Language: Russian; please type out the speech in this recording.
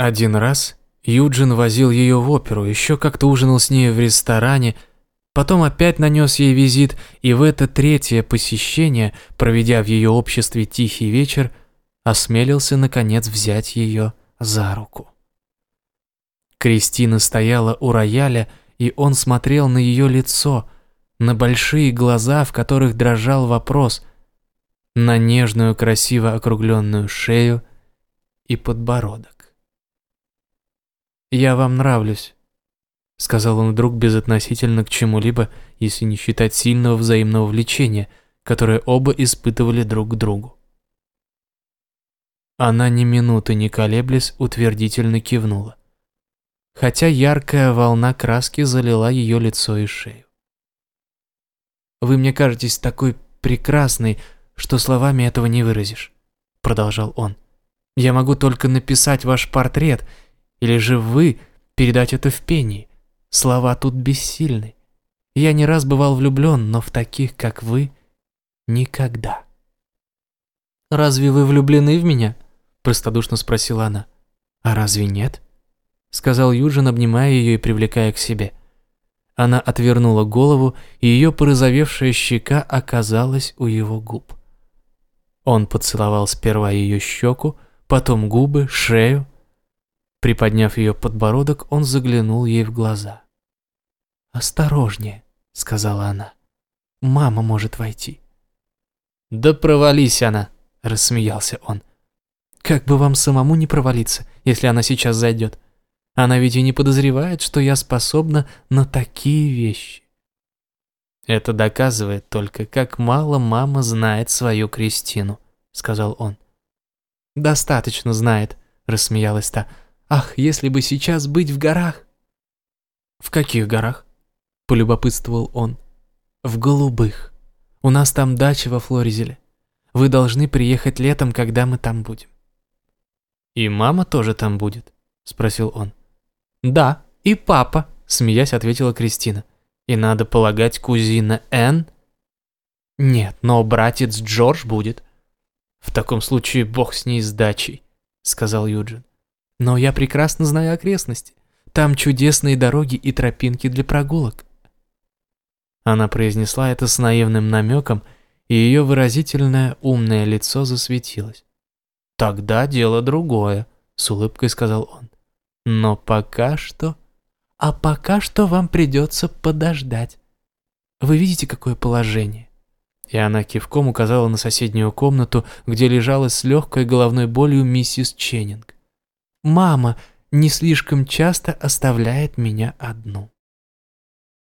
Один раз Юджин возил ее в оперу, еще как-то ужинал с ней в ресторане, потом опять нанес ей визит, и в это третье посещение, проведя в ее обществе тихий вечер, осмелился наконец взять ее за руку. Кристина стояла у рояля, и он смотрел на ее лицо, на большие глаза, в которых дрожал вопрос, на нежную красиво округленную шею и подбородок. «Я вам нравлюсь», — сказал он вдруг безотносительно к чему-либо, если не считать сильного взаимного влечения, которое оба испытывали друг к другу. Она ни минуты не колеблясь утвердительно кивнула хотя яркая волна краски залила ее лицо и шею. «Вы мне кажетесь такой прекрасной, что словами этого не выразишь», — продолжал он. «Я могу только написать ваш портрет, или же вы передать это в пении. Слова тут бессильны. Я не раз бывал влюблен, но в таких, как вы, никогда». «Разве вы влюблены в меня?» – простодушно спросила она. «А разве нет?» — сказал Юджин, обнимая ее и привлекая к себе. Она отвернула голову, и ее порозовевшая щека оказалась у его губ. Он поцеловал сперва ее щеку, потом губы, шею. Приподняв ее подбородок, он заглянул ей в глаза. «Осторожнее», — сказала она. «Мама может войти». «Да провались она», — рассмеялся он. «Как бы вам самому не провалиться, если она сейчас зайдет?» Она ведь и не подозревает, что я способна на такие вещи. Это доказывает только, как мало мама знает свою Кристину, сказал он. Достаточно знает, рассмеялась та. Ах, если бы сейчас быть в горах. В каких горах? Полюбопытствовал он. В голубых. У нас там дача во Флоризеле. Вы должны приехать летом, когда мы там будем. И мама тоже там будет? Спросил он. «Да, и папа», — смеясь ответила Кристина. «И надо полагать, кузина Энн?» «Нет, но братец Джордж будет». «В таком случае бог с ней с дачей», — сказал Юджин. «Но я прекрасно знаю окрестности. Там чудесные дороги и тропинки для прогулок». Она произнесла это с наивным намеком, и ее выразительное умное лицо засветилось. «Тогда дело другое», — с улыбкой сказал он. Но пока что... А пока что вам придется подождать. Вы видите, какое положение? И она кивком указала на соседнюю комнату, где лежала с легкой головной болью миссис Ченнинг. «Мама не слишком часто оставляет меня одну».